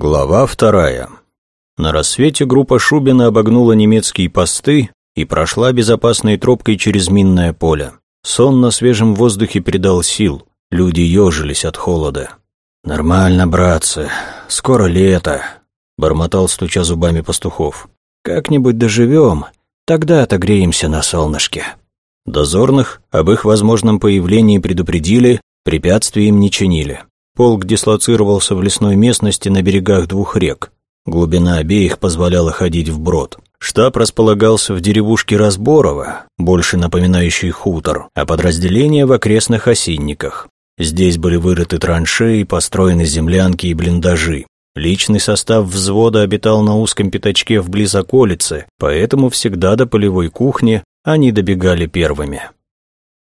Глава вторая. На рассвете группа Шубина обогнула немецкие посты и прошла безопасной тропкой через минное поле. Сон на свежем воздухе придал сил, люди ежились от холода. «Нормально, братцы, скоро лето», — бормотал, стуча зубами пастухов. «Как-нибудь доживем, тогда отогреемся на солнышке». Дозорных об их возможном появлении предупредили, препятствий им не чинили. Полк дислоцировался в лесной местности на берегах двух рек. Глубина обеих позволяла ходить вброд. Штаб располагался в деревушке Разборово, больше напоминающей хутор, а подразделения в окрестных осинниках. Здесь были вырыты траншеи, построены землянки и блиндажи. Личный состав взвода обитал на узком пятачке вблиз околицы, поэтому всегда до полевой кухни они добегали первыми.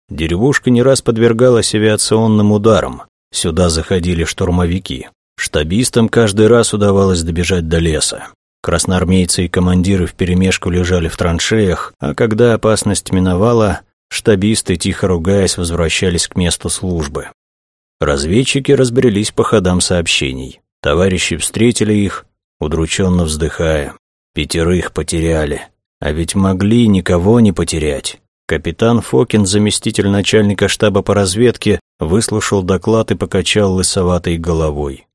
Деревушка не раз подвергалась авиационным ударам, Сюда заходили штурмовики. Штабистам каждый раз удавалось добежать до леса. Красноармейцы и командиры вперемешку лежали в траншеях, а когда опасность миновала, штабисты, тихо ругаясь, возвращались к месту службы. Разведчики разбрелись по ходам сообщений. Товарищи встретили их, удрученно вздыхая. Пятерых потеряли. А ведь могли никого не потерять. Капитан Фокин, заместитель начальника штаба по разведке, выслушал доклад и покачал лысоватой головой.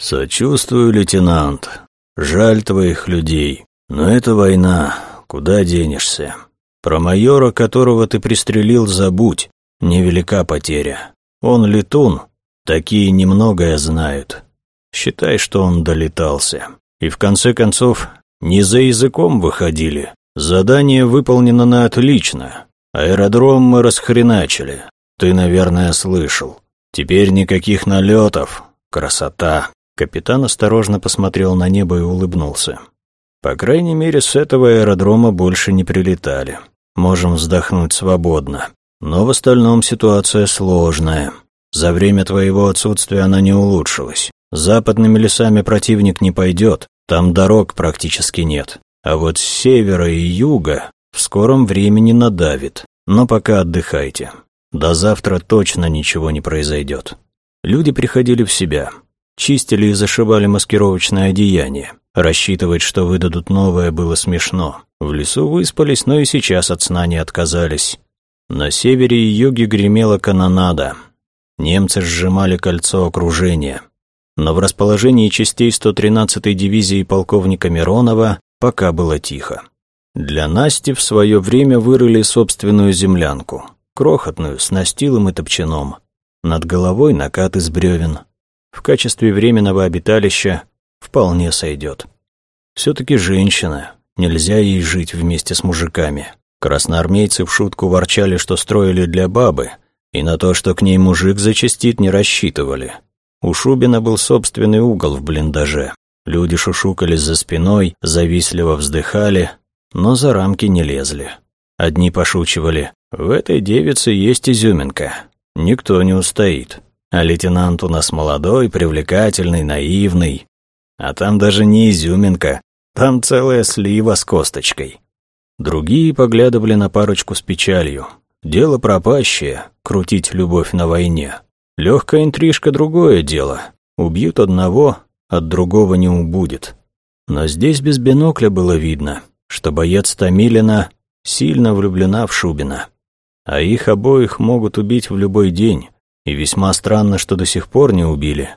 «Сочувствую, лейтенант. Жаль твоих людей. Но это война. Куда денешься? Про майора, которого ты пристрелил, забудь. Невелика потеря. Он летун. Такие немногое знают. Считай, что он долетался. И в конце концов, не за языком выходили. Задание выполнено на отлично. Аэродром мы расхреначили. Ты, наверное, слышал. Теперь никаких налетов. Красота. Капитан осторожно посмотрел на небо и улыбнулся. По крайней мере, с этого аэродрома больше не прилетали. Можем вздохнуть свободно. Но в остальном ситуация сложная. За время твоего отсутствия она не улучшилась. Западными лесами противник не пойдет, там дорог практически нет. А вот с севера и юга в скором времени надавит, но пока отдыхайте. До завтра точно ничего не произойдет. Люди приходили в себя, чистили и зашивали маскировочное одеяние. Рассчитывать, что выдадут новое, было смешно. В лесу выспались, но и сейчас от сна не отказались. На севере и юге гремела канонада. Немцы сжимали кольцо окружения. Но в расположении частей 113-й дивизии полковника Миронова пока было тихо. Для Насти в свое время вырыли собственную землянку, крохотную, с настилом и топчаном. Над головой накат из бревен. В качестве временного обиталища вполне сойдет. Все-таки женщина, нельзя ей жить вместе с мужиками. Красноармейцы в шутку ворчали, что строили для бабы, и на то, что к ней мужик зачастит, не рассчитывали. У Шубина был собственный угол в блиндаже. Люди шушукались за спиной, завистливо вздыхали, но за рамки не лезли. Одни пошучивали, в этой девице есть изюминка, никто не устоит. А лейтенант у нас молодой, привлекательный, наивный. А там даже не изюминка, там целая слива с косточкой. Другие поглядывали на парочку с печалью. Дело пропащее, крутить любовь на войне. Легкая интрижка — другое дело. Убьют одного, от другого не убудет. Но здесь без бинокля было видно, что боец Томилина сильно влюблена в Шубина. А их обоих могут убить в любой день, и весьма странно, что до сих пор не убили.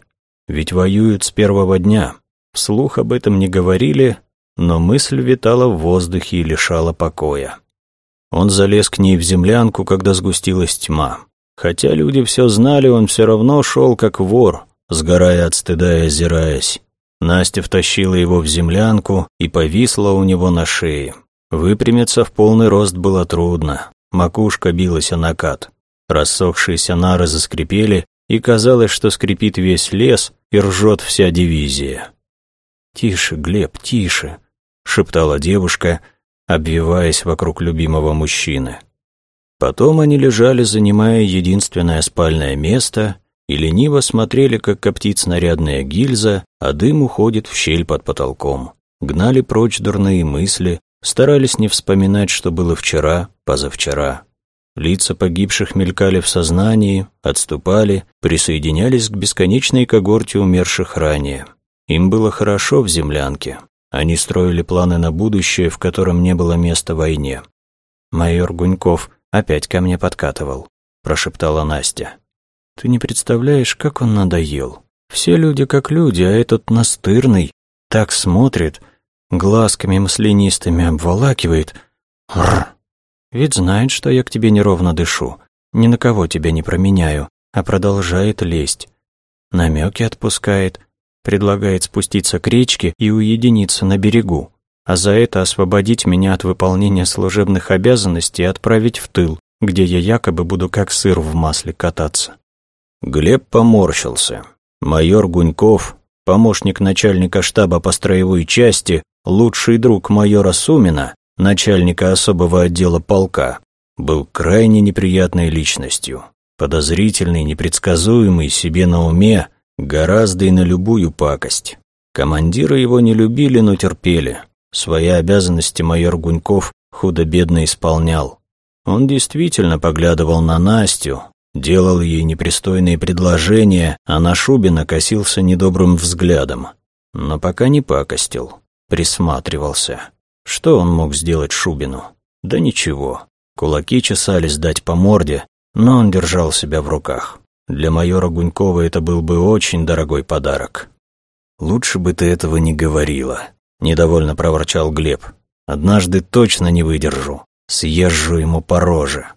Ведь воюют с первого дня. Вслух об этом не говорили, но мысль витала в воздухе и лишала покоя. Он залез к ней в землянку, когда сгустилась тьма. Хотя люди все знали, он все равно шел как вор, сгорая от стыда и озираясь. Настя втащила его в землянку и повисла у него на шее. Выпрямиться в полный рост было трудно. Макушка билась о накат. Рассохшиеся нары заскрипели, и казалось, что скрипит весь лес и ржет вся дивизия. «Тише, Глеб, тише», — шептала девушка, обвиваясь вокруг любимого мужчины. Потом они лежали, занимая единственное спальное место, и лениво смотрели, как коптит снарядная гильза, а дым уходит в щель под потолком. Гнали прочь дурные мысли, старались не вспоминать, что было вчера, позавчера. Лица погибших мелькали в сознании, отступали, присоединялись к бесконечной когорте умерших ранее. Им было хорошо в землянке. Они строили планы на будущее, в котором не было места войне. «Майор Гуньков опять ко мне подкатывал», – прошептала Настя. «Ты не представляешь, как он надоел. Все люди как люди, а этот настырный так смотрит, глазками маслянистыми обволакивает. Рр. Ведь знает, что я к тебе неровно дышу, ни на кого тебя не променяю, а продолжает лезть. Намеки отпускает, предлагает спуститься к речке и уединиться на берегу, а за это освободить меня от выполнения служебных обязанностей и отправить в тыл, где я якобы буду как сыр в масле кататься. Глеб поморщился. Майор Гуньков, помощник начальника штаба по строевой части, лучший друг майора Сумина, начальника особого отдела полка, был крайне неприятной личностью. Подозрительный, непредсказуемый, себе на уме, гораздо и на любую пакость. Командиры его не любили, но терпели. Свои обязанности майор Гуньков худо-бедно исполнял. Он действительно поглядывал на Настю, делал ей непристойные предложения, а на Шубина косился недобрым взглядом. Но пока не пакостил, присматривался. Что он мог сделать Шубину? Да ничего. Кулаки чесались дать по морде, но он держал себя в руках. Для майора Гунькова это был бы очень дорогой подарок. «Лучше бы ты этого не говорила», — недовольно проворчал Глеб. «Однажды точно не выдержу. Съезжу ему по роже».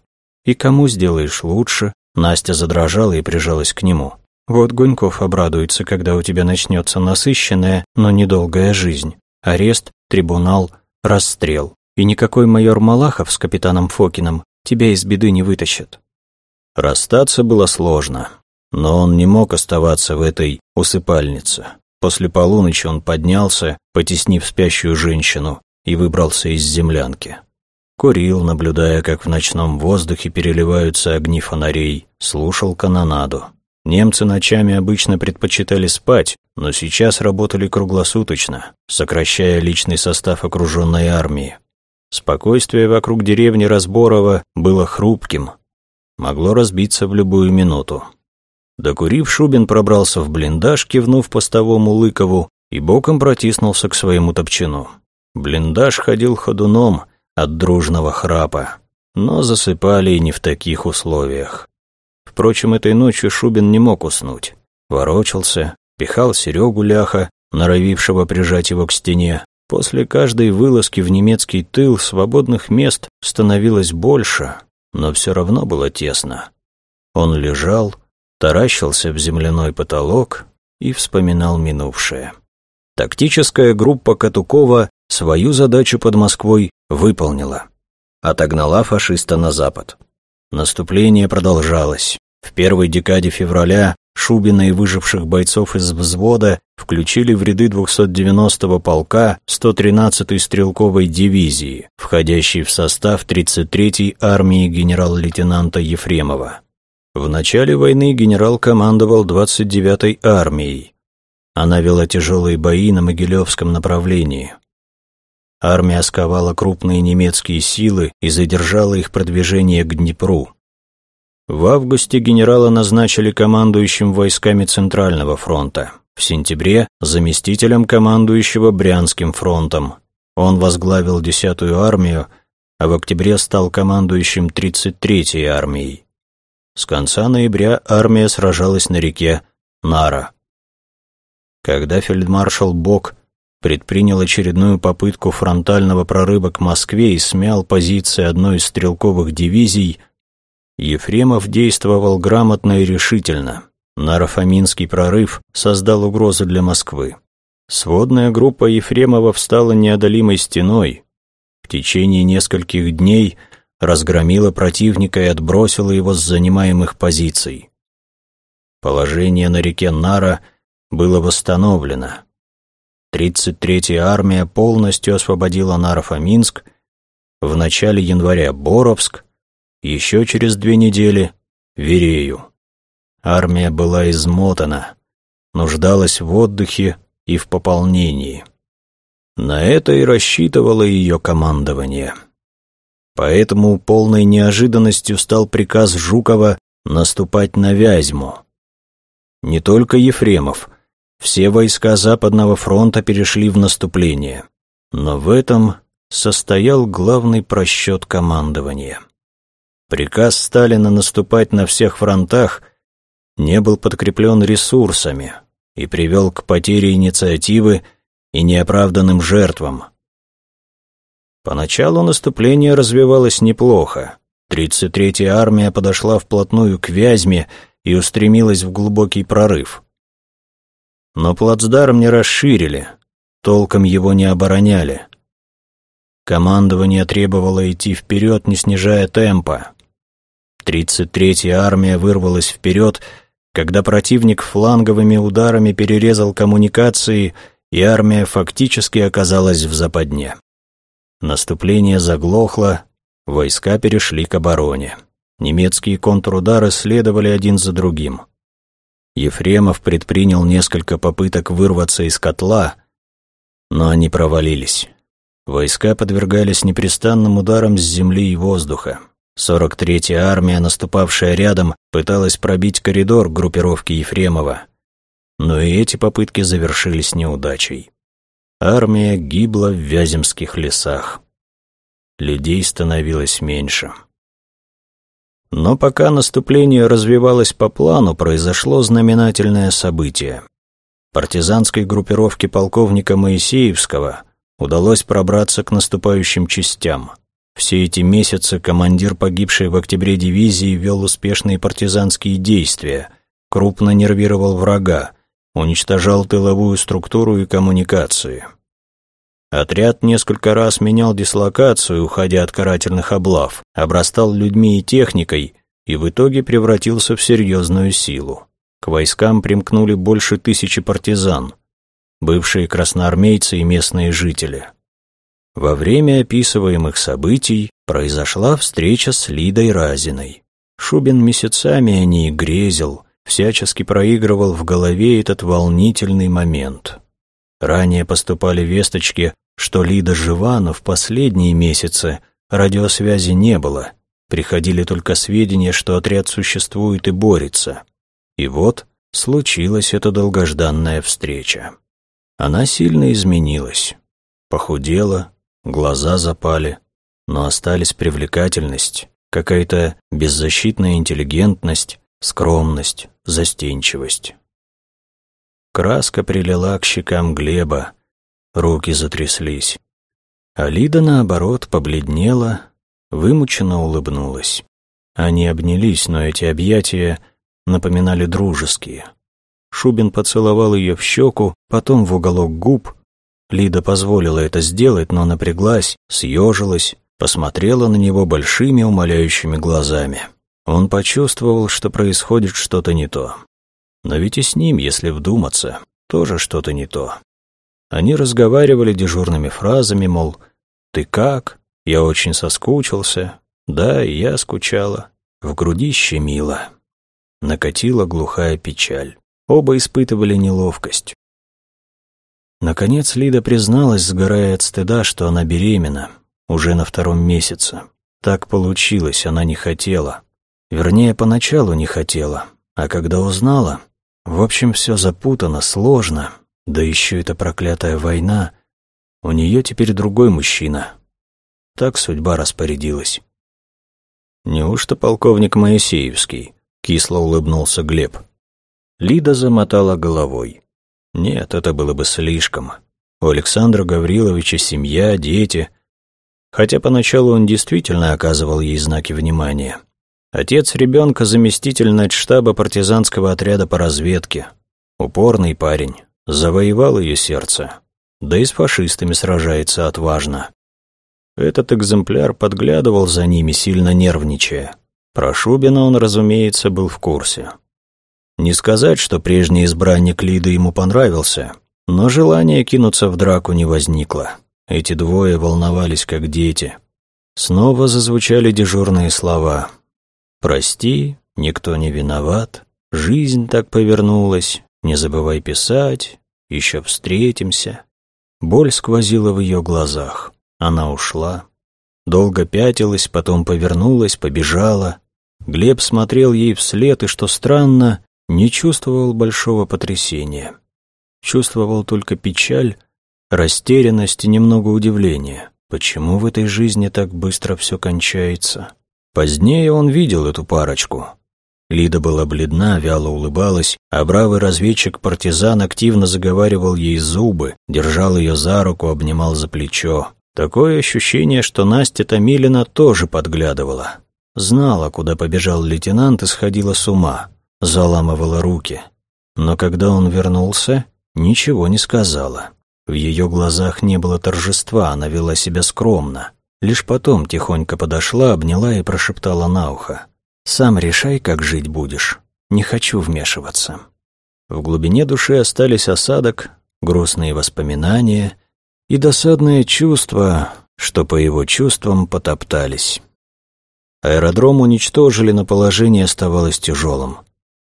«И кому сделаешь лучше?» Настя задрожала и прижалась к нему. «Вот Гуньков обрадуется, когда у тебя начнется насыщенная, но недолгая жизнь. Арест, трибунал, расстрел. И никакой майор Малахов с капитаном Фокином тебя из беды не вытащит». Расстаться было сложно, но он не мог оставаться в этой усыпальнице. После полуночи он поднялся, потеснив спящую женщину, и выбрался из землянки. Курил, наблюдая, как в ночном воздухе переливаются огни фонарей, слушал канонаду. Немцы ночами обычно предпочитали спать, но сейчас работали круглосуточно, сокращая личный состав окруженной армии. Спокойствие вокруг деревни Разборова было хрупким, могло разбиться в любую минуту. Докурив, Шубин пробрался в блиндаж, кивнув постовому Лыкову, и боком протиснулся к своему топчину. Блиндаж ходил ходуном — от дружного храпа, но засыпали и не в таких условиях. Впрочем, этой ночью Шубин не мог уснуть. Ворочался, пихал Серегу ляха, норовившего прижать его к стене. После каждой вылазки в немецкий тыл свободных мест становилось больше, но все равно было тесно. Он лежал, таращился в земляной потолок и вспоминал минувшее. Тактическая группа Катукова свою задачу под Москвой выполнила. Отогнала фашиста на запад. Наступление продолжалось. В первой декаде февраля Шубина и выживших бойцов из взвода включили в ряды 290-го полка 113-й стрелковой дивизии, входящей в состав 33-й армии генерал-лейтенанта Ефремова. В начале войны генерал командовал 29-й армией. Она вела тяжелые бои на Могилевском направлении. Армия сковала крупные немецкие силы и задержала их продвижение к Днепру. В августе генерала назначили командующим войсками Центрального фронта. В сентябре – заместителем командующего Брянским фронтом. Он возглавил 10-ю армию, а в октябре стал командующим 33-й армией. С конца ноября армия сражалась на реке Нара. Когда фельдмаршал Бок предпринял очередную попытку фронтального прорыва к Москве и смял позиции одной из стрелковых дивизий, Ефремов действовал грамотно и решительно. Нарафаминский прорыв создал угрозы для Москвы. Сводная группа Ефремова встала неодолимой стеной. В течение нескольких дней разгромила противника и отбросила его с занимаемых позиций. Положение на реке Нара было восстановлено. 33-я армия полностью освободила Нарафаминск, в начале января Боровск, еще через две недели Верею. Армия была измотана, нуждалась в отдыхе и в пополнении. На это и рассчитывало ее командование. Поэтому полной неожиданностью стал приказ Жукова наступать на Вязьму. Не только Ефремов, все войска Западного фронта перешли в наступление. Но в этом состоял главный просчет командования. Приказ Сталина наступать на всех фронтах не был подкреплен ресурсами и привел к потере инициативы и неоправданным жертвам. Поначалу наступление развивалось неплохо. 33-я армия подошла вплотную к Вязьме и устремилась в глубокий прорыв. Но плацдарм не расширили, толком его не обороняли. Командование требовало идти вперед, не снижая темпа. 33-я армия вырвалась вперед, когда противник фланговыми ударами перерезал коммуникации, и армия фактически оказалась в западне. Наступление заглохло, войска перешли к обороне. Немецкие контрудары следовали один за другим. Ефремов предпринял несколько попыток вырваться из котла, но они провалились. Войска подвергались непрестанным ударам с земли и воздуха. 43-я армия, наступавшая рядом, пыталась пробить коридор группировки Ефремова. Но и эти попытки завершились неудачей. Армия гибла в Вяземских лесах. Людей становилось меньше. Но пока наступление развивалось по плану, произошло знаменательное событие. Партизанской группировке полковника Моисеевского удалось пробраться к наступающим частям. Все эти месяцы командир погибшей в октябре дивизии вел успешные партизанские действия, крупно нервировал врага, уничтожал тыловую структуру и коммуникации. Отряд несколько раз менял дислокацию, уходя от карательных облав, обрастал людьми и техникой и в итоге превратился в серьезную силу. К войскам примкнули больше тысячи партизан, бывшие красноармейцы и местные жители. Во время описываемых событий произошла встреча с Лидой Разиной. Шубин месяцами о ней грезил, всячески проигрывал в голове этот волнительный момент. Ранее поступали весточки что Лида жива, но в последние месяцы радиосвязи не было. Приходили только сведения, что отряд существует и борется. И вот случилась эта долгожданная встреча. Она сильно изменилась. Похудела, глаза запали, но остались привлекательность, какая-то беззащитная интеллигентность, скромность, застенчивость. Краска прилила к щекам Глеба, руки затряслись. Лида, наоборот, побледнела, вымученно улыбнулась. Они обнялись, но эти объятия напоминали дружеские. Шубин поцеловал ее в щеку, потом в уголок губ. Лида позволила это сделать, но напряглась, съежилась, посмотрела на него большими умоляющими глазами. Он почувствовал, что происходит что-то не то. Но ведь и с ним, если вдуматься, тоже что-то не то. Они разговаривали дежурными фразами, мол, «Ты как? Я очень соскучился». «Да, и я скучала». В груди щемило. Накатила глухая печаль. Оба испытывали неловкость. Наконец Лида призналась, сгорая от стыда, что она беременна, уже на втором месяце. Так получилось, она не хотела. Вернее, поначалу не хотела, а когда узнала... В общем, все запутано, сложно, да еще эта проклятая война. У нее теперь другой мужчина. Так судьба распорядилась. Неужто полковник Моисеевский? Кисло улыбнулся Глеб. Лида замотала головой. Нет, это было бы слишком. У Александра Гавриловича семья, дети. Хотя поначалу он действительно оказывал ей знаки внимания. Отец ребенка заместитель начштаба партизанского отряда по разведке. Упорный парень, завоевал ее сердце, да и с фашистами сражается отважно. Этот экземпляр подглядывал за ними, сильно нервничая. Про Шубина он, разумеется, был в курсе. Не сказать, что прежний избранник Лиды ему понравился, но желание кинуться в драку не возникло. Эти двое волновались, как дети. Снова зазвучали дежурные слова. «Прости, никто не виноват, жизнь так повернулась, не забывай писать, еще встретимся. Боль сквозила в ее глазах. Она ушла. Долго пятилась, потом повернулась, побежала. Глеб смотрел ей вслед и, что странно, не чувствовал большого потрясения. чувствовал только печаль, растерянность и немного удивления. Почему в этой жизни так быстро все кончается? Позднее он видел эту парочку. Лида была бледна, вяло улыбалась, а бравый разведчик-партизан активно заговаривал ей зубы, держал ее за руку, обнимал за плечо. Такое ощущение, что Настя Томилина тоже подглядывала. Знала, куда побежал лейтенант и сходила с ума, заламывала руки. Но когда он вернулся, ничего не сказала. В ее глазах не было торжества, она вела себя скромно. Лишь потом тихонько подошла, обняла и прошептала на ухо. «Сам решай, как жить будешь. Не хочу вмешиваться». В глубине души остались осадок, грустные воспоминания и досадное чувство, что по его чувствам потоптались. Аэродром уничтожили, но положение оставалось тяжелым.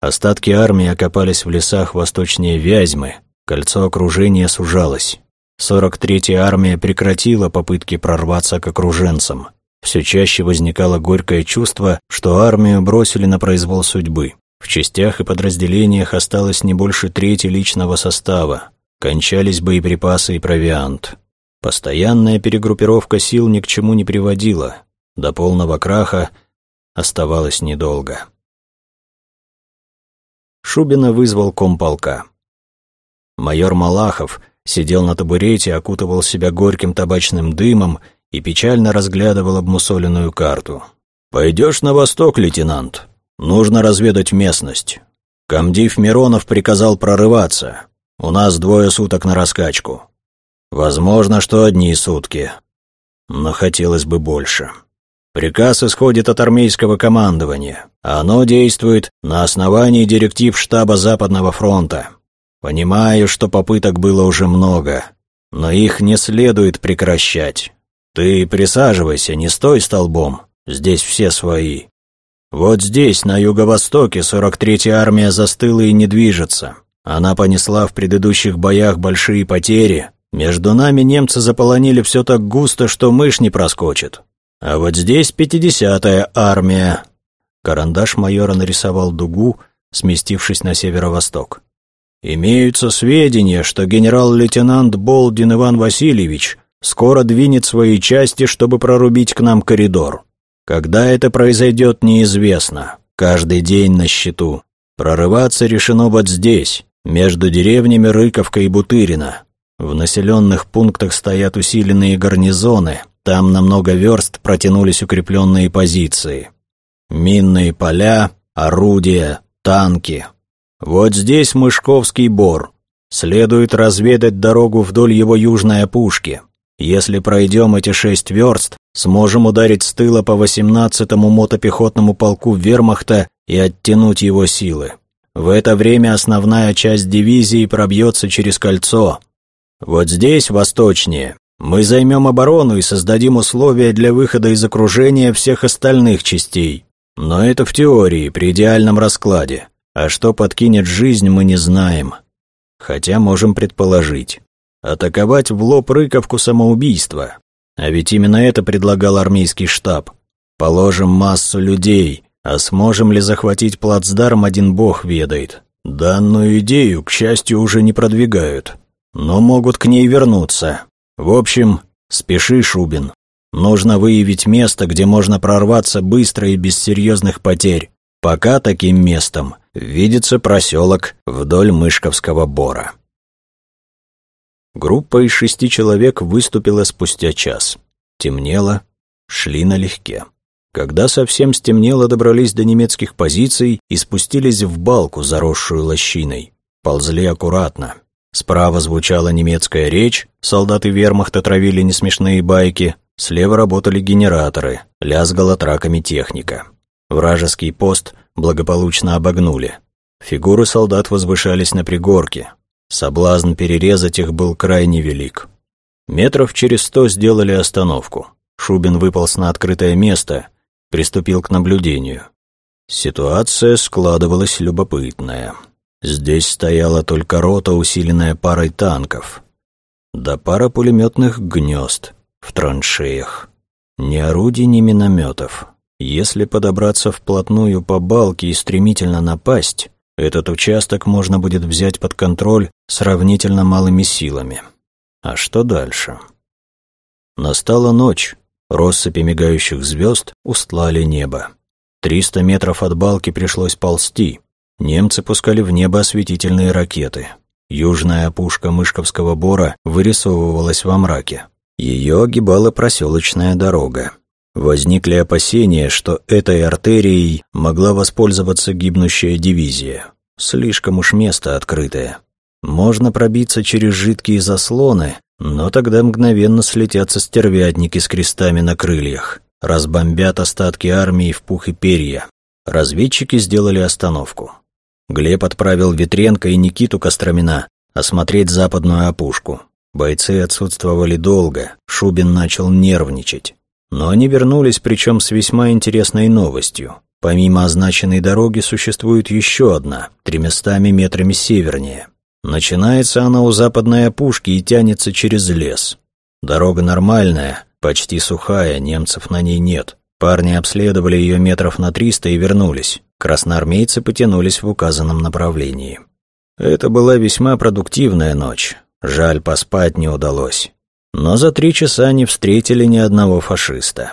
Остатки армии окопались в лесах восточнее Вязьмы, Кольцо окружения сужалось. 43-я армия прекратила попытки прорваться к окруженцам. Все чаще возникало горькое чувство, что армию бросили на произвол судьбы. В частях и подразделениях осталось не больше трети личного состава. Кончались боеприпасы и провиант. Постоянная перегруппировка сил ни к чему не приводила. До полного краха оставалось недолго. Шубина вызвал комполка. Майор Малахов сидел на табурете, окутывал себя горьким табачным дымом и печально разглядывал обмусоленную карту. «Пойдешь на восток, лейтенант. Нужно разведать местность. Комдив Миронов приказал прорываться. У нас двое суток на раскачку. Возможно, что одни сутки. Но хотелось бы больше. Приказ исходит от армейского командования. Оно действует на основании директив штаба Западного фронта. Понимаю, что попыток было уже много, но их не следует прекращать. Ты присаживайся, не стой столбом, здесь все свои. Вот здесь, на юго-востоке, 43-я армия застыла и не движется. Она понесла в предыдущих боях большие потери. Между нами немцы заполонили все так густо, что мышь не проскочит. А вот здесь 50-я армия. Карандаш майора нарисовал дугу, сместившись на северо-восток. Имеются сведения, что генерал-лейтенант Болдин Иван Васильевич скоро двинет свои части, чтобы прорубить к нам коридор. Когда это произойдет, неизвестно. Каждый день на счету. Прорываться решено вот здесь, между деревнями Рыковка и Бутырина. В населенных пунктах стоят усиленные гарнизоны, там на много верст протянулись укрепленные позиции. Минные поля, орудия, танки, вот здесь Мышковский бор. Следует разведать дорогу вдоль его южной опушки. Если пройдем эти шесть верст, сможем ударить с тыла по 18-му мотопехотному полку вермахта и оттянуть его силы. В это время основная часть дивизии пробьется через кольцо. Вот здесь, восточнее, мы займем оборону и создадим условия для выхода из окружения всех остальных частей. Но это в теории, при идеальном раскладе. А что подкинет жизнь, мы не знаем. Хотя можем предположить. Атаковать в лоб Рыковку самоубийство. А ведь именно это предлагал армейский штаб. Положим массу людей, а сможем ли захватить плацдарм, один бог ведает. Данную идею, к счастью, уже не продвигают. Но могут к ней вернуться. В общем, спеши, Шубин. Нужно выявить место, где можно прорваться быстро и без серьезных потерь. Пока таким местом видится проселок вдоль Мышковского бора. Группа из шести человек выступила спустя час. Темнело, шли налегке. Когда совсем стемнело, добрались до немецких позиций и спустились в балку, заросшую лощиной. Ползли аккуратно. Справа звучала немецкая речь, солдаты вермахта травили несмешные байки, слева работали генераторы, лязгала траками техника. Вражеский пост благополучно обогнули. Фигуры солдат возвышались на пригорке. Соблазн перерезать их был крайне велик. Метров через сто сделали остановку. Шубин выполз на открытое место, приступил к наблюдению. Ситуация складывалась любопытная. Здесь стояла только рота, усиленная парой танков. Да пара пулеметных гнезд в траншеях. Ни орудий, ни минометов. Если подобраться вплотную по балке и стремительно напасть, Этот участок можно будет взять под контроль сравнительно малыми силами. А что дальше? Настала ночь. Россыпи мигающих звезд устлали небо. Триста метров от балки пришлось ползти. Немцы пускали в небо осветительные ракеты. Южная опушка Мышковского бора вырисовывалась во мраке. Ее огибала проселочная дорога. Возникли опасения, что этой артерией могла воспользоваться гибнущая дивизия. Слишком уж место открытое. Можно пробиться через жидкие заслоны, но тогда мгновенно слетятся стервятники с крестами на крыльях. Разбомбят остатки армии в пух и перья. Разведчики сделали остановку. Глеб отправил Ветренко и Никиту Костромина осмотреть западную опушку. Бойцы отсутствовали долго, Шубин начал нервничать. Но они вернулись, причем с весьма интересной новостью. Помимо означенной дороги существует еще одна, тремястами метрами севернее. Начинается она у западной опушки и тянется через лес. Дорога нормальная, почти сухая, немцев на ней нет. Парни обследовали ее метров на триста и вернулись. Красноармейцы потянулись в указанном направлении. Это была весьма продуктивная ночь. Жаль, поспать не удалось. Но за три часа не встретили ни одного фашиста.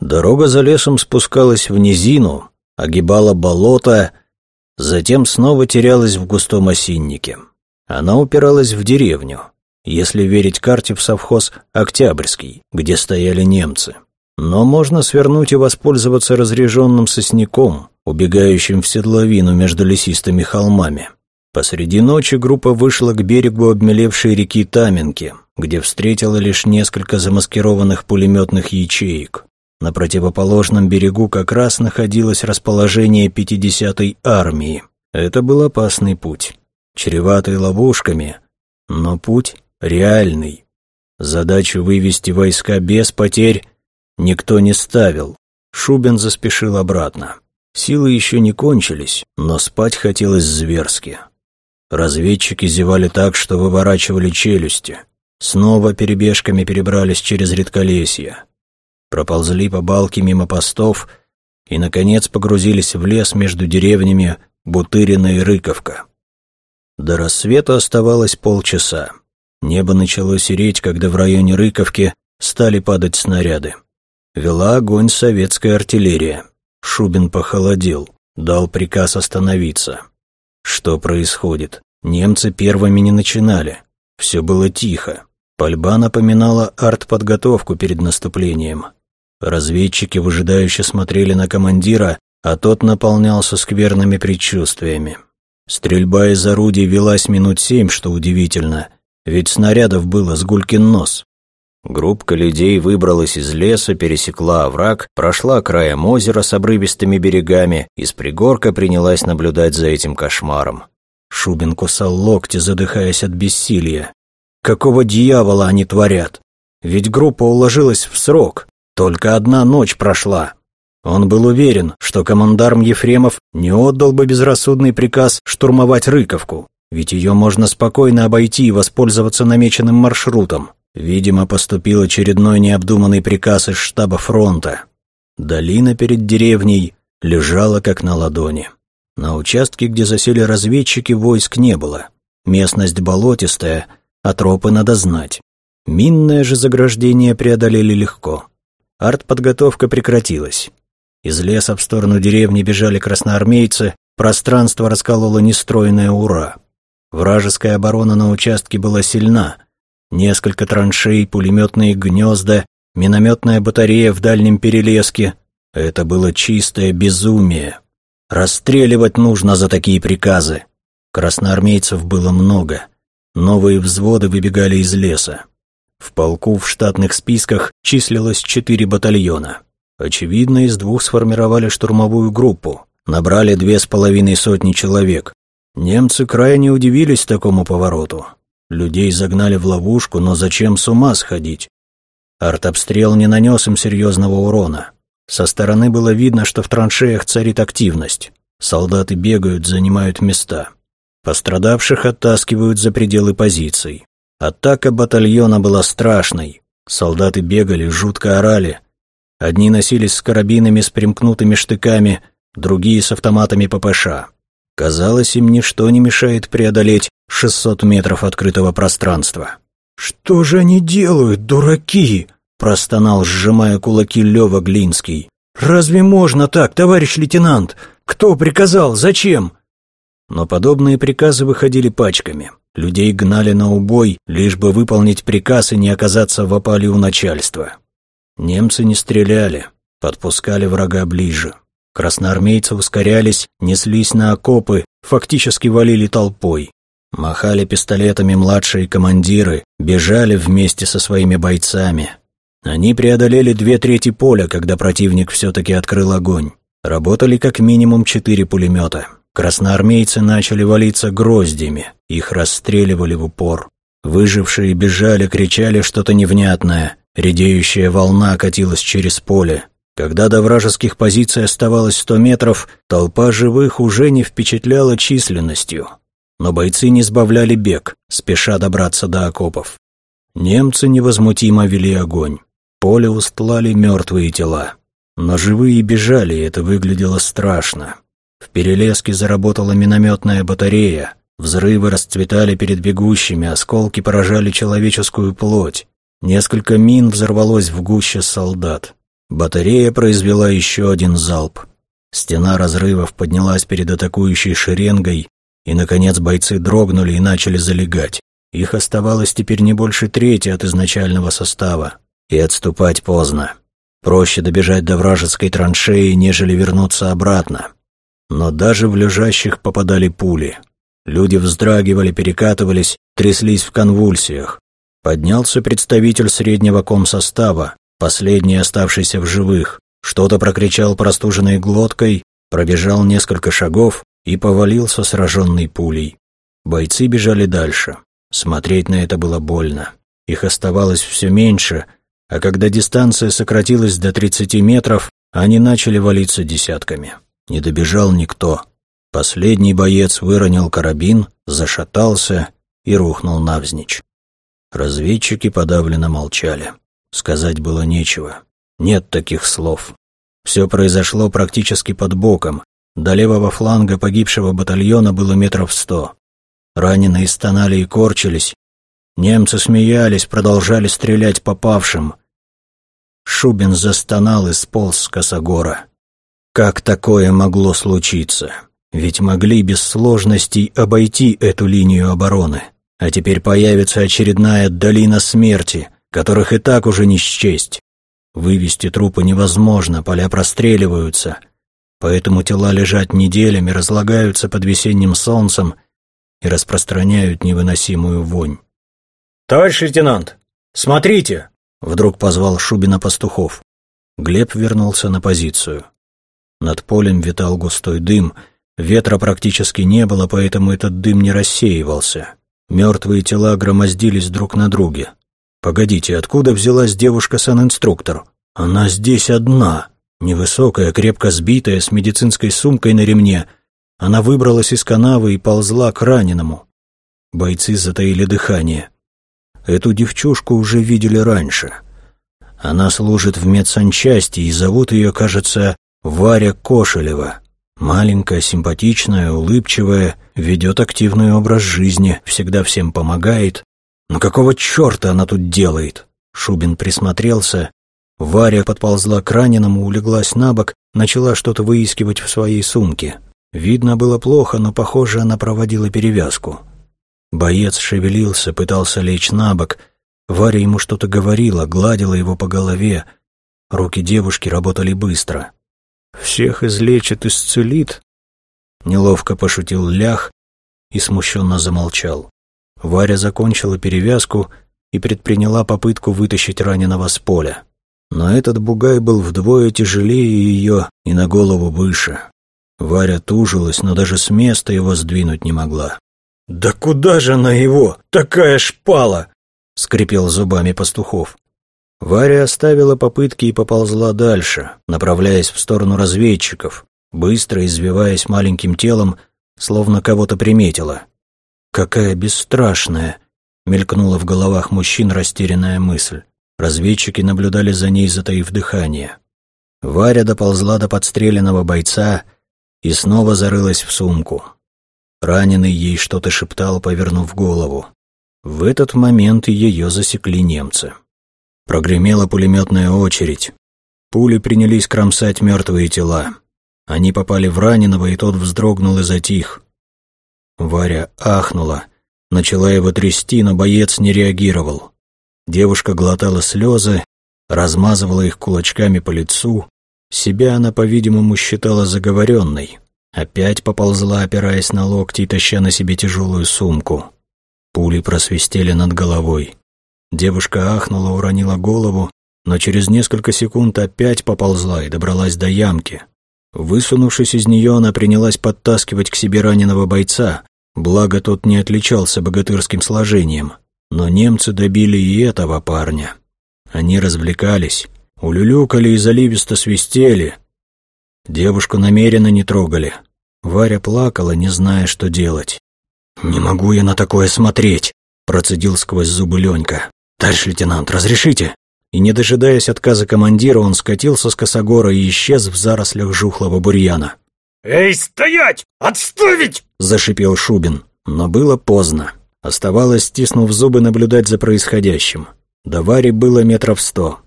Дорога за лесом спускалась в низину, огибала болото, затем снова терялась в густом осиннике. Она упиралась в деревню, если верить карте в совхоз «Октябрьский», где стояли немцы. Но можно свернуть и воспользоваться разреженным сосняком, убегающим в седловину между лесистыми холмами. Посреди ночи группа вышла к берегу обмелевшей реки Таменки, где встретила лишь несколько замаскированных пулеметных ячеек. На противоположном берегу как раз находилось расположение 50-й армии. Это был опасный путь, чреватый ловушками, но путь реальный. Задачу вывести войска без потерь никто не ставил. Шубин заспешил обратно. Силы еще не кончились, но спать хотелось зверски. Разведчики зевали так, что выворачивали челюсти. Снова перебежками перебрались через редколесье. Проползли по балке мимо постов и, наконец, погрузились в лес между деревнями Бутырина и Рыковка. До рассвета оставалось полчаса. Небо начало сереть, когда в районе Рыковки стали падать снаряды. Вела огонь советская артиллерия. Шубин похолодел, дал приказ остановиться. Что происходит? Немцы первыми не начинали. Все было тихо. Пальба напоминала артподготовку перед наступлением. Разведчики выжидающе смотрели на командира, а тот наполнялся скверными предчувствиями. Стрельба из орудий велась минут семь, что удивительно, ведь снарядов было с гулькин нос. Группка людей выбралась из леса, пересекла овраг, прошла краем озера с обрывистыми берегами и с пригорка принялась наблюдать за этим кошмаром. Шубин кусал локти, задыхаясь от бессилия. Какого дьявола они творят? Ведь группа уложилась в срок, только одна ночь прошла. Он был уверен, что командарм Ефремов не отдал бы безрассудный приказ штурмовать Рыковку, ведь ее можно спокойно обойти и воспользоваться намеченным маршрутом. Видимо, поступил очередной необдуманный приказ из штаба фронта. Долина перед деревней лежала как на ладони. На участке, где засели разведчики, войск не было. Местность болотистая, а тропы надо знать. Минное же заграждение преодолели легко. Артподготовка прекратилась. Из леса в сторону деревни бежали красноармейцы, пространство раскололо нестроенное «Ура!». Вражеская оборона на участке была сильна, Несколько траншей, пулеметные гнезда, минометная батарея в дальнем перелеске. Это было чистое безумие. Расстреливать нужно за такие приказы. Красноармейцев было много. Новые взводы выбегали из леса. В полку в штатных списках числилось четыре батальона. Очевидно, из двух сформировали штурмовую группу. Набрали две с половиной сотни человек. Немцы крайне удивились такому повороту. Людей загнали в ловушку, но зачем с ума сходить? Артобстрел не нанес им серьезного урона. Со стороны было видно, что в траншеях царит активность. Солдаты бегают, занимают места. Пострадавших оттаскивают за пределы позиций. Атака батальона была страшной. Солдаты бегали, жутко орали. Одни носились с карабинами с примкнутыми штыками, другие с автоматами ППШ. Казалось, им ничто не мешает преодолеть 600 метров открытого пространства. «Что же они делают, дураки?» – простонал, сжимая кулаки Лёва Глинский. «Разве можно так, товарищ лейтенант? Кто приказал? Зачем?» Но подобные приказы выходили пачками. Людей гнали на убой, лишь бы выполнить приказ и не оказаться в опале у начальства. Немцы не стреляли, подпускали врага ближе. Красноармейцы ускорялись, неслись на окопы, фактически валили толпой. Махали пистолетами младшие командиры, бежали вместе со своими бойцами. Они преодолели две трети поля, когда противник все-таки открыл огонь. Работали как минимум четыре пулемета. Красноармейцы начали валиться гроздями, их расстреливали в упор. Выжившие бежали, кричали что-то невнятное, редеющая волна катилась через поле. Когда до вражеских позиций оставалось сто метров, толпа живых уже не впечатляла численностью. Но бойцы не сбавляли бег, спеша добраться до окопов. Немцы невозмутимо вели огонь. Поле устлали мертвые тела. Но живые бежали, и это выглядело страшно. В Перелеске заработала минометная батарея. Взрывы расцветали перед бегущими, осколки поражали человеческую плоть. Несколько мин взорвалось в гуще солдат. Батарея произвела еще один залп. Стена разрывов поднялась перед атакующей шеренгой, и, наконец, бойцы дрогнули и начали залегать. Их оставалось теперь не больше трети от изначального состава, и отступать поздно. Проще добежать до вражеской траншеи, нежели вернуться обратно но даже в лежащих попадали пули. Люди вздрагивали, перекатывались, тряслись в конвульсиях. Поднялся представитель среднего комсостава, последний оставшийся в живых, что-то прокричал простуженной глоткой, пробежал несколько шагов и повалился сраженный пулей. Бойцы бежали дальше. Смотреть на это было больно. Их оставалось все меньше, а когда дистанция сократилась до 30 метров, они начали валиться десятками. Не добежал никто. Последний боец выронил карабин, зашатался и рухнул навзничь. Разведчики подавленно молчали. Сказать было нечего. Нет таких слов. Все произошло практически под боком. До левого фланга погибшего батальона было метров сто. Раненые стонали и корчились. Немцы смеялись, продолжали стрелять попавшим. Шубин застонал и сполз с косогора. Как такое могло случиться? Ведь могли без сложностей обойти эту линию обороны. А теперь появится очередная долина смерти, которых и так уже не счесть. Вывести трупы невозможно, поля простреливаются. Поэтому тела лежат неделями, разлагаются под весенним солнцем и распространяют невыносимую вонь. «Товарищ лейтенант, смотрите!» Вдруг позвал Шубина пастухов. Глеб вернулся на позицию. Над полем витал густой дым, ветра практически не было, поэтому этот дым не рассеивался. Мертвые тела громоздились друг на друге. «Погодите, откуда взялась девушка-санинструктор? Она здесь одна, невысокая, крепко сбитая, с медицинской сумкой на ремне. Она выбралась из канавы и ползла к раненому. Бойцы затаили дыхание. Эту девчушку уже видели раньше. Она служит в медсанчасти, и зовут ее, кажется, Варя Кошелева. Маленькая, симпатичная, улыбчивая, ведет активный образ жизни, всегда всем помогает. Но какого черта она тут делает? Шубин присмотрелся. Варя подползла к раненому, улеглась на бок, начала что-то выискивать в своей сумке. Видно было плохо, но, похоже, она проводила перевязку. Боец шевелился, пытался лечь на бок. Варя ему что-то говорила, гладила его по голове. Руки девушки работали быстро. Всех излечит, исцелит. Неловко пошутил Лях и смущенно замолчал. Варя закончила перевязку и предприняла попытку вытащить раненого с поля. Но этот бугай был вдвое тяжелее ее и на голову выше. Варя тужилась, но даже с места его сдвинуть не могла. «Да куда же она его? Такая шпала!» — скрипел зубами пастухов. Варя оставила попытки и поползла дальше, направляясь в сторону разведчиков, быстро извиваясь маленьким телом, словно кого-то приметила. «Какая бесстрашная!» — мелькнула в головах мужчин растерянная мысль. Разведчики наблюдали за ней, затаив дыхание. Варя доползла до подстреленного бойца и снова зарылась в сумку. Раненый ей что-то шептал, повернув голову. В этот момент ее засекли немцы. Прогремела пулеметная очередь. Пули принялись кромсать мертвые тела. Они попали в раненого, и тот вздрогнул и затих. Варя ахнула, начала его трясти, но боец не реагировал. Девушка глотала слезы, размазывала их кулачками по лицу. Себя она, по-видимому, считала заговоренной. Опять поползла, опираясь на локти и таща на себе тяжелую сумку. Пули просвистели над головой. Девушка ахнула, уронила голову, но через несколько секунд опять поползла и добралась до ямки. Высунувшись из нее, она принялась подтаскивать к себе раненого бойца, благо тот не отличался богатырским сложением. Но немцы добили и этого парня. Они развлекались, улюлюкали и заливисто свистели. Девушку намеренно не трогали. Варя плакала, не зная, что делать. «Не могу я на такое смотреть», — процедил сквозь зубы Ленька. «Дальше, лейтенант, разрешите?» И, не дожидаясь отказа командира, он скатился с косогора и исчез в зарослях жухлого бурьяна. «Эй, стоять! Отставить!» — зашипел Шубин. Но было поздно. Оставалось, стиснув зубы, наблюдать за происходящим. До Вари было метров сто.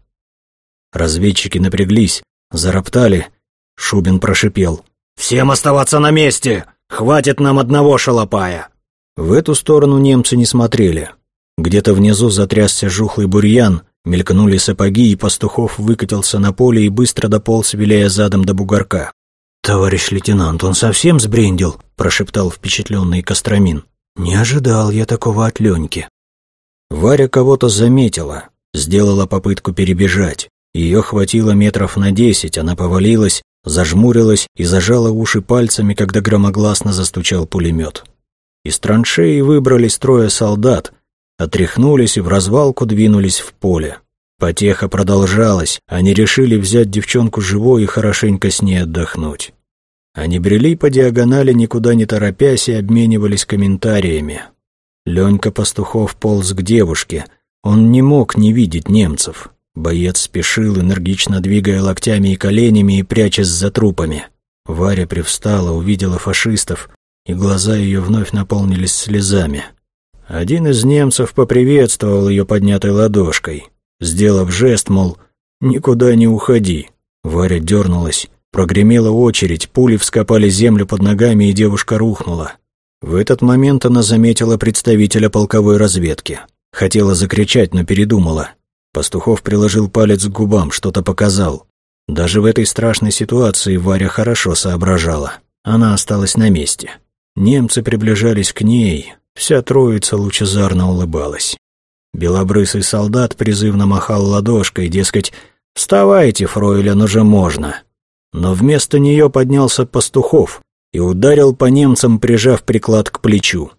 Разведчики напряглись, зароптали. Шубин прошипел. «Всем оставаться на месте! Хватит нам одного шалопая!» В эту сторону немцы не смотрели. Где-то внизу затрясся жухлый бурьян, Мелькнули сапоги, и пастухов выкатился на поле и быстро дополз, виляя задом до бугорка. «Товарищ лейтенант, он совсем сбрендил?» – прошептал впечатленный Костромин. «Не ожидал я такого от Леньки». Варя кого-то заметила, сделала попытку перебежать. Ее хватило метров на десять, она повалилась, зажмурилась и зажала уши пальцами, когда громогласно застучал пулемет. Из траншеи выбрались трое солдат, Отряхнулись и в развалку двинулись в поле. Потеха продолжалась, они решили взять девчонку живой и хорошенько с ней отдохнуть. Они брели по диагонали, никуда не торопясь, и обменивались комментариями. Ленька Пастухов полз к девушке. Он не мог не видеть немцев. Боец спешил, энергично двигая локтями и коленями и прячась за трупами. Варя привстала, увидела фашистов, и глаза ее вновь наполнились слезами. Один из немцев поприветствовал ее поднятой ладошкой, сделав жест, мол, «никуда не уходи». Варя дернулась, прогремела очередь, пули вскопали землю под ногами, и девушка рухнула. В этот момент она заметила представителя полковой разведки. Хотела закричать, но передумала. Пастухов приложил палец к губам, что-то показал. Даже в этой страшной ситуации Варя хорошо соображала. Она осталась на месте. Немцы приближались к ней, Вся троица лучезарно улыбалась. Белобрысый солдат призывно махал ладошкой, дескать, «Вставайте, фройлен, уже можно». Но вместо нее поднялся пастухов и ударил по немцам, прижав приклад к плечу.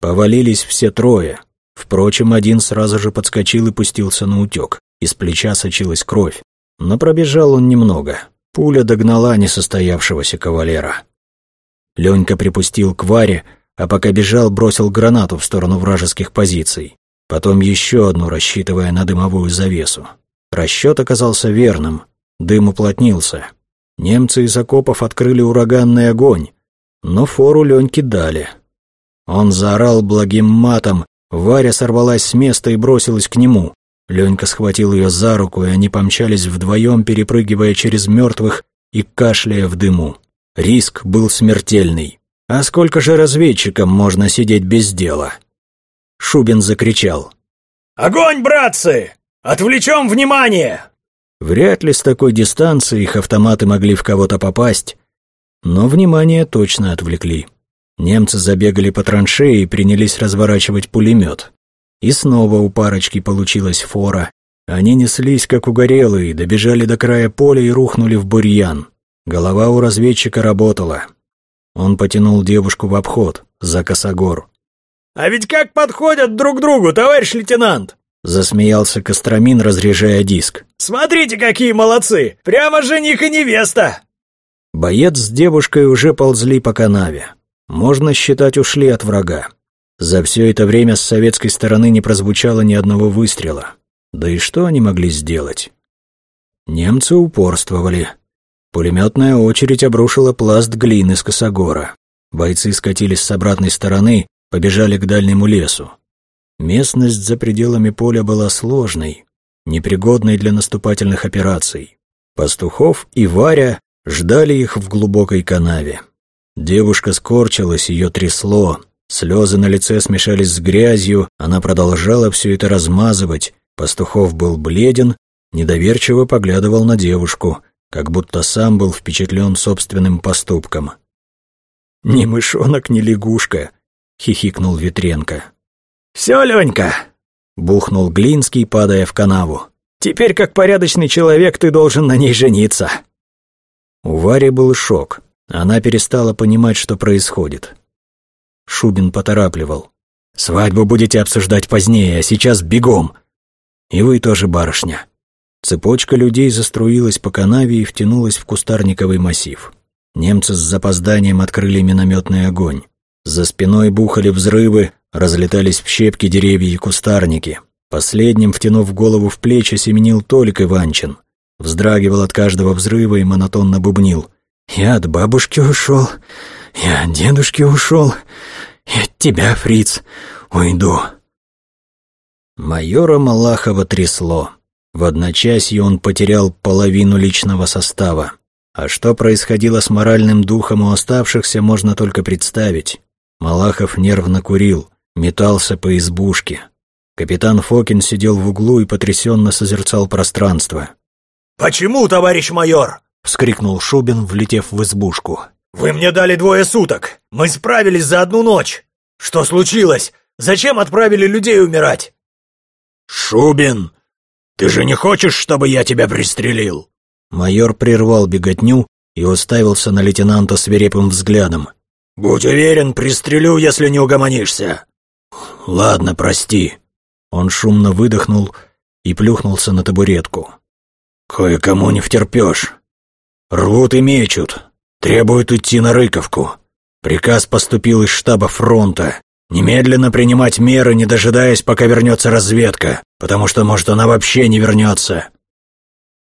Повалились все трое. Впрочем, один сразу же подскочил и пустился на утек. Из плеча сочилась кровь. Но пробежал он немного. Пуля догнала несостоявшегося кавалера. Ленька припустил к Варе, а пока бежал, бросил гранату в сторону вражеских позиций. Потом еще одну, рассчитывая на дымовую завесу. Расчет оказался верным. Дым уплотнился. Немцы из окопов открыли ураганный огонь, но фору Леньке дали. Он заорал благим матом, Варя сорвалась с места и бросилась к нему. Ленька схватил ее за руку, и они помчались вдвоем, перепрыгивая через мертвых и кашляя в дыму. Риск был смертельный. «А сколько же разведчикам можно сидеть без дела?» Шубин закричал. «Огонь, братцы! Отвлечем внимание!» Вряд ли с такой дистанции их автоматы могли в кого-то попасть, но внимание точно отвлекли. Немцы забегали по траншеи и принялись разворачивать пулемет. И снова у парочки получилась фора. Они неслись, как угорелые, добежали до края поля и рухнули в бурьян. Голова у разведчика работала. Он потянул девушку в обход, за косогор. «А ведь как подходят друг другу, товарищ лейтенант!» Засмеялся Костромин, разряжая диск. «Смотрите, какие молодцы! Прямо жених и невеста!» Боец с девушкой уже ползли по канаве. Можно считать, ушли от врага. За все это время с советской стороны не прозвучало ни одного выстрела. Да и что они могли сделать? Немцы упорствовали. Пулеметная очередь обрушила пласт глины с косогора. Бойцы скатились с обратной стороны, побежали к дальнему лесу. Местность за пределами поля была сложной, непригодной для наступательных операций. Пастухов и Варя ждали их в глубокой канаве. Девушка скорчилась, ее трясло, слезы на лице смешались с грязью, она продолжала все это размазывать, Пастухов был бледен, недоверчиво поглядывал на девушку, как будто сам был впечатлен собственным поступком. «Ни мышонок, ни лягушка», — хихикнул Ветренко. «Все, Ленька!» — бухнул Глинский, падая в канаву. «Теперь, как порядочный человек, ты должен на ней жениться!» У Вари был шок. Она перестала понимать, что происходит. Шубин поторапливал. «Свадьбу будете обсуждать позднее, а сейчас бегом. И вы тоже, барышня». Цепочка людей заструилась по канаве и втянулась в кустарниковый массив. Немцы с запозданием открыли минометный огонь. За спиной бухали взрывы, разлетались в щепки деревья и кустарники. Последним, втянув голову в плечи, семенил Толик Иванчин. Вздрагивал от каждого взрыва и монотонно бубнил. «Я от бабушки ушел, я от дедушки ушел, и от тебя, фриц, уйду». Майора Малахова трясло. В одночасье он потерял половину личного состава. А что происходило с моральным духом у оставшихся, можно только представить. Малахов нервно курил, метался по избушке. Капитан Фокин сидел в углу и потрясенно созерцал пространство. «Почему, товарищ майор?» — вскрикнул Шубин, влетев в избушку. «Вы мне дали двое суток. Мы справились за одну ночь. Что случилось? Зачем отправили людей умирать?» «Шубин, ты же не хочешь, чтобы я тебя пристрелил?» Майор прервал беготню и уставился на лейтенанта свирепым взглядом. «Будь уверен, пристрелю, если не угомонишься». «Ладно, прости». Он шумно выдохнул и плюхнулся на табуретку. «Кое-кому не втерпешь. Рвут и мечут, требуют идти на Рыковку. Приказ поступил из штаба фронта. Немедленно принимать меры, не дожидаясь, пока вернется разведка, потому что, может, она вообще не вернется».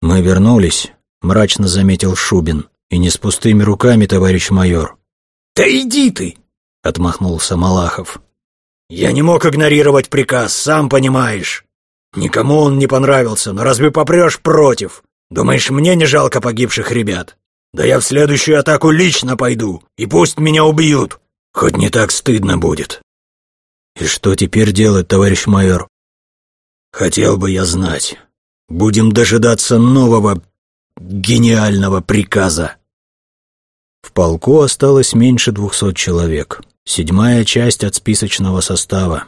«Мы вернулись», — мрачно заметил Шубин. «И не с пустыми руками, товарищ майор». «Да иди ты!» — отмахнулся Малахов. «Я не мог игнорировать приказ, сам понимаешь. Никому он не понравился, но разве попрешь против? Думаешь, мне не жалко погибших ребят? Да я в следующую атаку лично пойду, и пусть меня убьют. Хоть не так стыдно будет». «И что теперь делать, товарищ майор?» «Хотел бы я знать. Будем дожидаться нового гениального приказа». В полку осталось меньше двухсот человек, седьмая часть от списочного состава.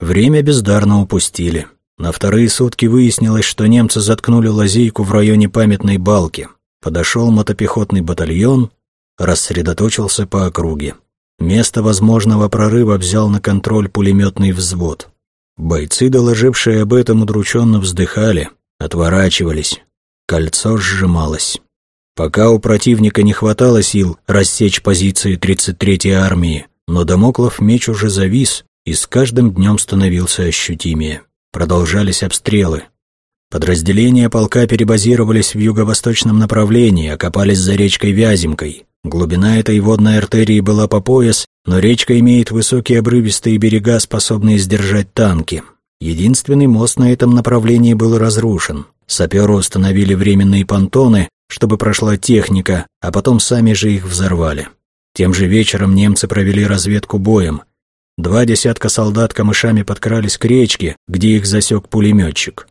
Время бездарно упустили. На вторые сутки выяснилось, что немцы заткнули лазейку в районе памятной балки. Подошел мотопехотный батальон, рассредоточился по округе. Место возможного прорыва взял на контроль пулеметный взвод. Бойцы, доложившие об этом, удрученно вздыхали, отворачивались. Кольцо сжималось. Пока у противника не хватало сил рассечь позиции 33-й армии, но Дамоклов меч уже завис и с каждым днем становился ощутимее. Продолжались обстрелы. Подразделения полка перебазировались в юго-восточном направлении, окопались за речкой Вяземкой. Глубина этой водной артерии была по пояс, но речка имеет высокие обрывистые берега, способные сдержать танки. Единственный мост на этом направлении был разрушен. Саперы установили временные понтоны, чтобы прошла техника, а потом сами же их взорвали. Тем же вечером немцы провели разведку боем. Два десятка солдат камышами подкрались к речке, где их засек пулеметчик.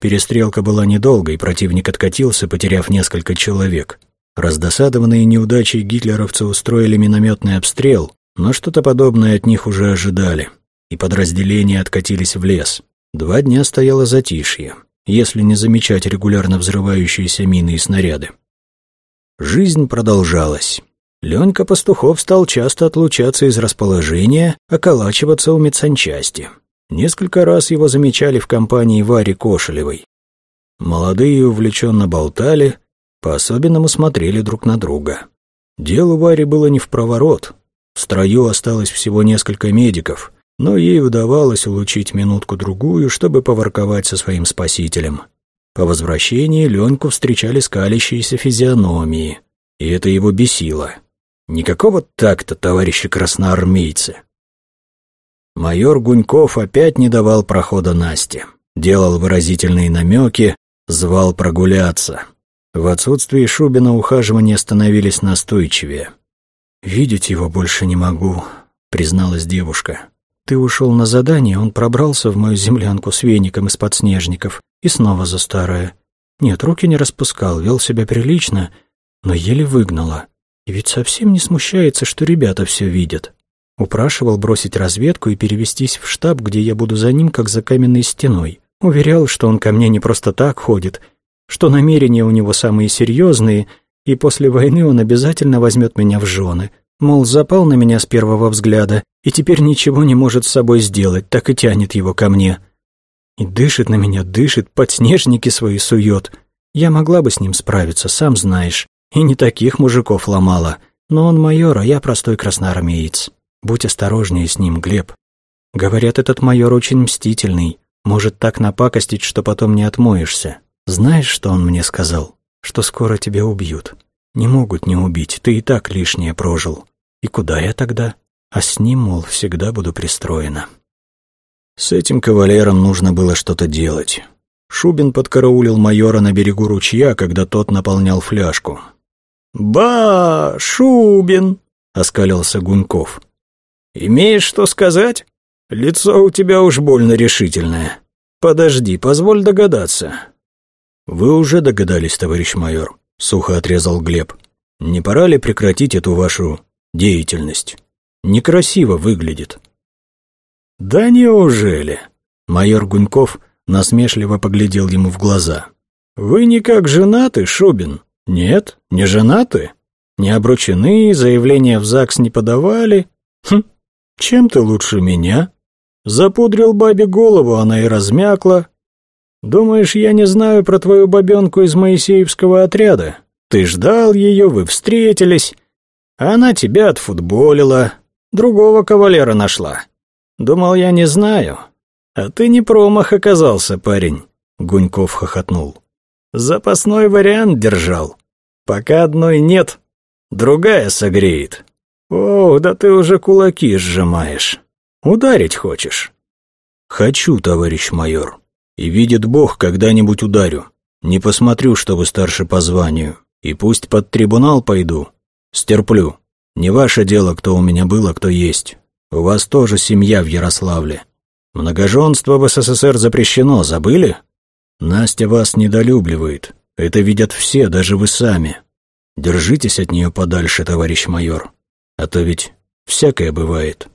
Перестрелка была недолгой, противник откатился, потеряв несколько человек. Раздосадованные неудачей гитлеровцы устроили минометный обстрел, но что-то подобное от них уже ожидали, и подразделения откатились в лес. Два дня стояло затишье, если не замечать регулярно взрывающиеся мины и снаряды. Жизнь продолжалась. Ленька Пастухов стал часто отлучаться из расположения, околачиваться у медсанчасти. Несколько раз его замечали в компании Вари Кошелевой. Молодые увлеченно болтали, по-особенному смотрели друг на друга. Дело Варе было не в проворот. В строю осталось всего несколько медиков, но ей удавалось улучить минутку-другую, чтобы поворковать со своим спасителем. По возвращении Леньку встречали скалящиеся физиономии, и это его бесило. Никакого такта, товарищи красноармейцы. Майор Гуньков опять не давал прохода Насте, делал выразительные намеки, звал прогуляться. В отсутствии Шубина ухаживания становились настойчивее. «Видеть его больше не могу», — призналась девушка. «Ты ушел на задание, он пробрался в мою землянку с веником из подснежников и снова за старое. Нет, руки не распускал, вел себя прилично, но еле выгнала. И ведь совсем не смущается, что ребята все видят. Упрашивал бросить разведку и перевестись в штаб, где я буду за ним, как за каменной стеной. Уверял, что он ко мне не просто так ходит, что намерения у него самые серьезные, и после войны он обязательно возьмет меня в жены. Мол, запал на меня с первого взгляда, и теперь ничего не может с собой сделать, так и тянет его ко мне. И дышит на меня, дышит, подснежники свои сует. Я могла бы с ним справиться, сам знаешь. И не таких мужиков ломала. Но он майор, а я простой красноармеец. Будь осторожнее с ним, Глеб. Говорят, этот майор очень мстительный. Может так напакостить, что потом не отмоешься. Знаешь, что он мне сказал? Что скоро тебя убьют. Не могут не убить, ты и так лишнее прожил. И куда я тогда? А с ним, мол, всегда буду пристроена. С этим кавалером нужно было что-то делать. Шубин подкараулил майора на берегу ручья, когда тот наполнял фляжку. «Ба, Шубин!» — оскалился Гуньков. «Имеешь что сказать? Лицо у тебя уж больно решительное. Подожди, позволь догадаться». «Вы уже догадались, товарищ майор», — сухо отрезал Глеб. «Не пора ли прекратить эту вашу деятельность? Некрасиво выглядит». «Да неужели?» Майор Гуньков насмешливо поглядел ему в глаза. «Вы никак женаты, Шубин?» «Нет, не женаты, не обручены, заявления в ЗАГС не подавали. Хм, чем ты лучше меня?» Запудрил бабе голову, она и размякла. «Думаешь, я не знаю про твою бабенку из Моисеевского отряда? Ты ждал ее, вы встретились, она тебя отфутболила, другого кавалера нашла. Думал, я не знаю. А ты не промах оказался, парень», — Гуньков хохотнул. «Запасной вариант держал. Пока одной нет, другая согреет. Ох, да ты уже кулаки сжимаешь. Ударить хочешь? Хочу, товарищ майор. И видит Бог, когда-нибудь ударю. Не посмотрю, что вы старше по званию. И пусть под трибунал пойду. Стерплю. Не ваше дело, кто у меня был, а кто есть. У вас тоже семья в Ярославле. Многоженство в СССР запрещено, забыли? Настя вас недолюбливает. Это видят все, даже вы сами. Держитесь от нее подальше, товарищ майор. А то ведь всякое бывает».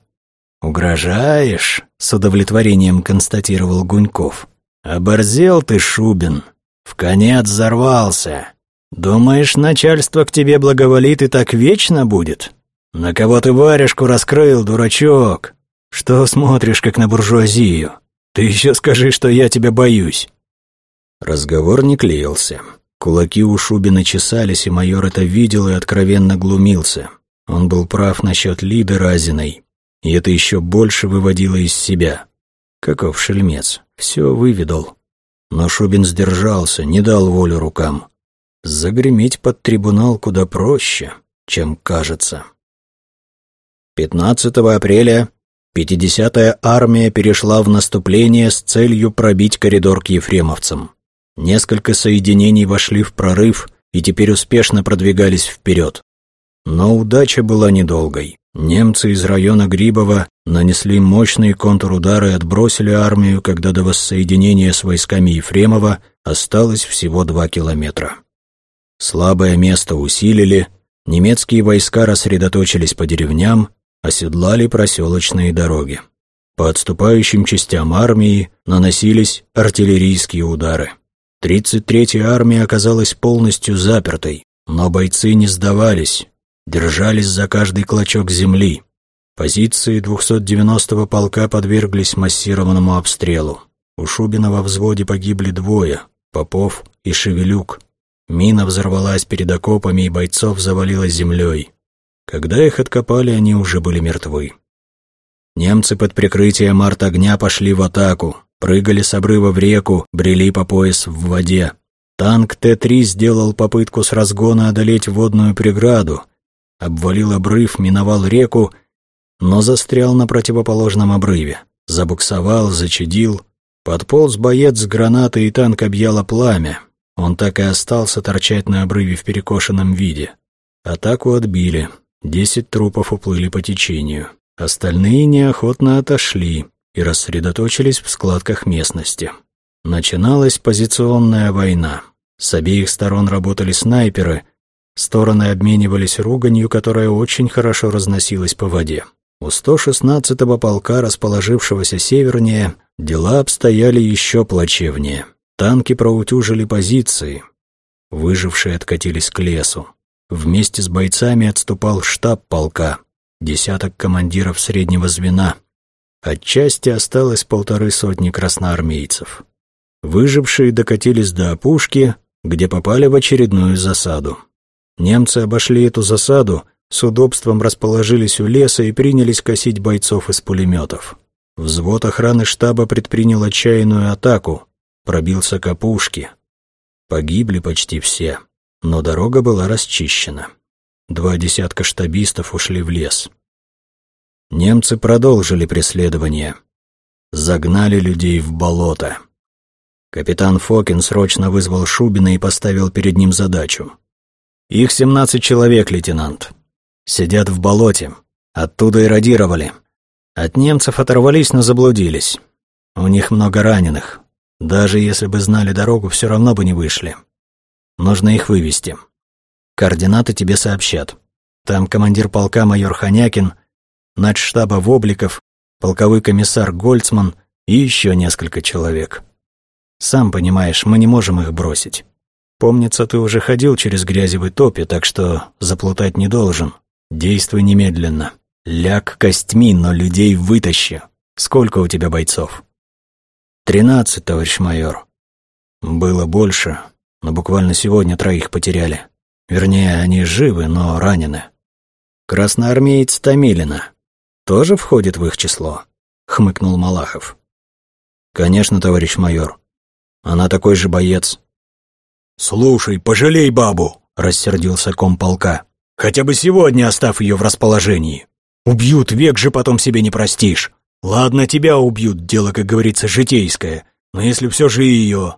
«Угрожаешь?» — с удовлетворением констатировал Гуньков. «Оборзел ты, Шубин. В конец взорвался. Думаешь, начальство к тебе благоволит и так вечно будет? На кого ты варежку раскрыл, дурачок? Что смотришь, как на буржуазию? Ты еще скажи, что я тебя боюсь». Разговор не клеился. Кулаки у Шубина чесались, и майор это видел и откровенно глумился. Он был прав насчет Лиды Разиной, и это еще больше выводило из себя. Каков шельмец, все выведал. Но Шубин сдержался, не дал волю рукам. Загреметь под трибунал куда проще, чем кажется. 15 апреля 50-я армия перешла в наступление с целью пробить коридор к ефремовцам. Несколько соединений вошли в прорыв и теперь успешно продвигались вперед. Но удача была недолгой. Немцы из района Грибова нанесли мощные контрудары и отбросили армию, когда до воссоединения с войсками Ефремова осталось всего два километра. Слабое место усилили, немецкие войска рассредоточились по деревням, оседлали проселочные дороги. По отступающим частям армии наносились артиллерийские удары. 33-я армия оказалась полностью запертой, но бойцы не сдавались, держались за каждый клочок земли. Позиции 290-го полка подверглись массированному обстрелу. У Шубина во взводе погибли двое — Попов и Шевелюк. Мина взорвалась перед окопами, и бойцов завалило землей. Когда их откопали, они уже были мертвы. Немцы под прикрытием арт-огня пошли в атаку, прыгали с обрыва в реку, брели по пояс в воде. Танк Т-3 сделал попытку с разгона одолеть водную преграду, обвалил обрыв, миновал реку, но застрял на противоположном обрыве. Забуксовал, зачадил. Подполз боец с гранатой, и танк объяло пламя. Он так и остался торчать на обрыве в перекошенном виде. Атаку отбили. Десять трупов уплыли по течению. Остальные неохотно отошли и рассредоточились в складках местности. Начиналась позиционная война. С обеих сторон работали снайперы, стороны обменивались руганью, которая очень хорошо разносилась по воде. У 116-го полка, расположившегося севернее, дела обстояли еще плачевнее. Танки проутюжили позиции. Выжившие откатились к лесу. Вместе с бойцами отступал штаб полка, десяток командиров среднего звена. Отчасти осталось полторы сотни красноармейцев. Выжившие докатились до опушки, где попали в очередную засаду. Немцы обошли эту засаду, с удобством расположились у леса и принялись косить бойцов из пулеметов. Взвод охраны штаба предпринял отчаянную атаку, пробился к опушке. Погибли почти все, но дорога была расчищена. Два десятка штабистов ушли в лес. Немцы продолжили преследование. Загнали людей в болото. Капитан Фокин срочно вызвал Шубина и поставил перед ним задачу. «Их семнадцать человек, лейтенант. Сидят в болоте. Оттуда эродировали. От немцев оторвались, но заблудились. У них много раненых. Даже если бы знали дорогу, все равно бы не вышли. Нужно их вывести. Координаты тебе сообщат. Там командир полка майор Ханякин, начштаба Вобликов, полковой комиссар Гольцман и еще несколько человек. Сам понимаешь, мы не можем их бросить. Помнится, ты уже ходил через грязевый топе, так что заплутать не должен. Действуй немедленно. Ляг костьми, но людей вытащи. Сколько у тебя бойцов? Тринадцать, товарищ майор. Было больше, но буквально сегодня троих потеряли. Вернее, они живы, но ранены. Красноармеец Томилина тоже входит в их число, хмыкнул Малахов. Конечно, товарищ майор. Она такой же боец. Слушай, пожалей бабу, рассердился комполка. Хотя бы сегодня оставь ее в расположении. Убьют, век же потом себе не простишь. Ладно, тебя убьют, дело, как говорится, житейское. Но если все же ее...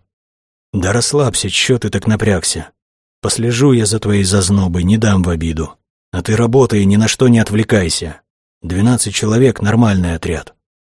Да расслабься, чё ты так напрягся? Послежу я за твоей зазнобой, не дам в обиду. А ты работай, ни на что не отвлекайся. Двенадцать человек — нормальный отряд.